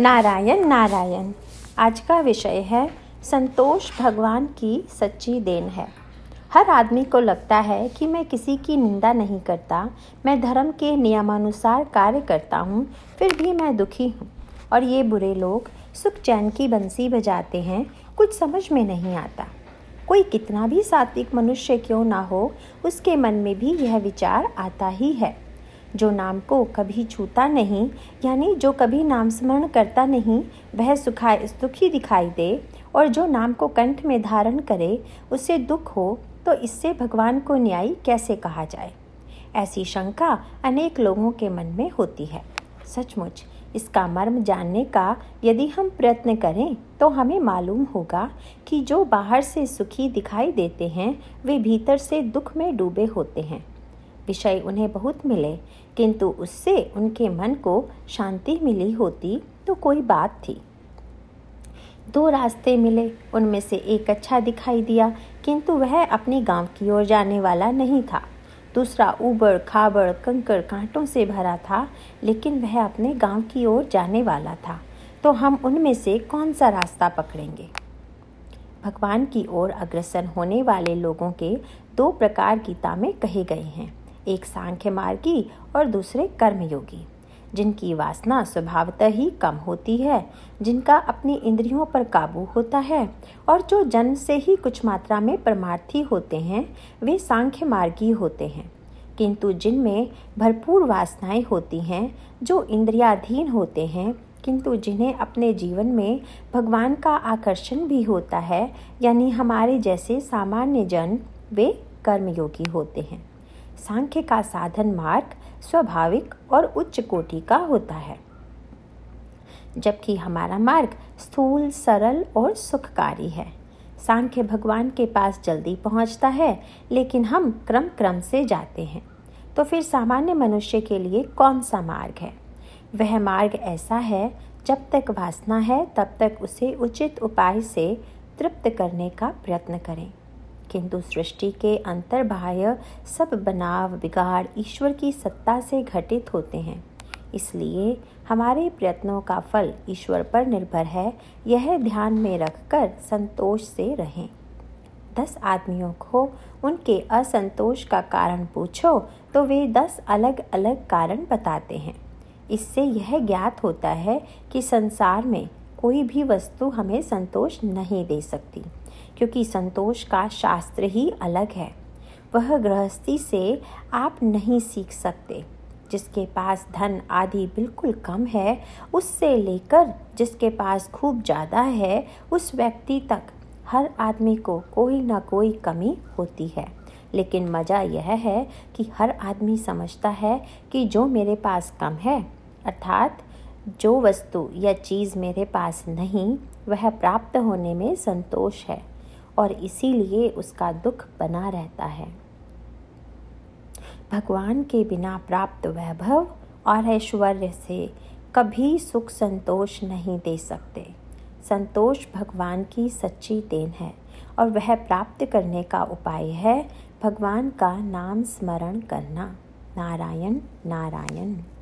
नारायण नारायण। आज का विषय है, संतोष भगवान की सच्ची देन है। हर आदमी को लगता है कि मैं किसी की निंदा नहीं करता, मैं धर्म के नियमानुसार कार्य करता हूँ, फिर भी मैं दुखी हूँ। और ये बुरे लोग सुख चैन की बंसी बजाते हैं, कुछ समझ में नहीं आता। कोई कितना भी सात्विक मनुष्य क्यों ना हो, उसके मन में भी यह विचार आता ही है। जो नाम को कभी छूता नहीं, यानी जो कभी नाम स्मरण करता नहीं, वह सुखा दुखी दिखाई दे, और जो नाम को कंठ में धारण करे, उसे दुख हो तो इससे भगवान को न्यायी कैसे कहा जाए? ऐसी शंका अनेक लोगों के मन में होती है। सचमुच, इसका मर्म जानने का यदि हम प्रयत्न करें तो हमें मालूम होगा कि जो बाहर से सुखी दिखाई देते हैं, वे भीतर से दुख में डूबे होते हैं। विषय उन्हें बहुत मिले, किंतु उससे उनके मन को शांति मिली होती तो कोई बात थी। दो रास्ते मिले, उनमें से एक अच्छा दिखाई दिया, किंतु वह अपने गाँव की ओर जाने वाला नहीं था। दूसरा ऊबड़ खाबड़ कंकड़ कांटों से भरा था, लेकिन वह अपने गाँव की ओर जाने वाला था। तो हम उनमें से कौन सा रास्ता पकड़ेंगे? भगवान की ओर अग्रसर होने वाले लोगों के दो प्रकार गीता में कहे गए हैं। एक सांख्य मार्गी और दूसरे कर्मयोगी, जिनकी वासना स्वभावतः ही कम होती है, जिनका अपनी इंद्रियों पर काबू होता है, और जो जन्म से ही कुछ मात्रा में परमार्थी होते हैं, वे सांख्य मार्गी होते हैं। किंतु जिनमें भरपूर वासनाएँ होती हैं, जो इंद्रियाधीन होते हैं, किंतु जिन्हें अपने जीवन में भगवान का आकर्षण भी होता है, यानी हमारे जैसे सामान्य जन, वे कर्मयोगी होते हैं। सांख्य का साधन मार्ग स्वाभाविक और उच्च कोटि का होता है। जबकि हमारा मार्ग स्थूल, सरल और सुखकारी है। सांख्य भगवान के पास जल्दी पहुँचता है, लेकिन हम क्रम क्रम से जाते हैं। तो फिर सामान्य मनुष्य के लिए कौन सा मार्ग है? वह मार्ग ऐसा है, जब तक वासना है, तब तक उसे उचित उपाय से तृप्त करने का प्रयत्न करें। किंतु सृष्टि के अंतर्बाह्य सब बनाव बिगाड़ ईश्वर की सत्ता से घटित होते हैं। इसलिए हमारे प्रयत्नों का फल ईश्वर पर निर्भर है, यह ध्यान में रखकर संतोष से रहें। दस आदमियों को उनके असंतोष का कारण पूछो तो वे दस अलग अलग कारण बताते हैं। इससे यह ज्ञात होता है कि संसार में कोई भी वस्तु हमें संतोष नहीं दे सकती, क्योंकि संतोष का शास्त्र ही अलग है। वह गृहस्थी से आप नहीं सीख सकते। जिसके पास धन आदि बिल्कुल कम है, उससे लेकर जिसके पास खूब ज़्यादा है, उस व्यक्ति तक हर आदमी को कोई ना कोई कमी होती है। लेकिन मज़ा यह है कि हर आदमी समझता है कि जो मेरे पास कम है, अर्थात जो वस्तु या चीज़ मेरे पास नहीं, वह प्राप्त होने में संतोष है और इसीलिए उसका दुख बना रहता है। भगवान के बिना प्राप्त वैभव और ऐश्वर्य से कभी सुख संतोष नहीं दे सकते। संतोष भगवान की सच्ची देन है और वह प्राप्त करने का उपाय है भगवान का नाम स्मरण करना। नारायण नारायण।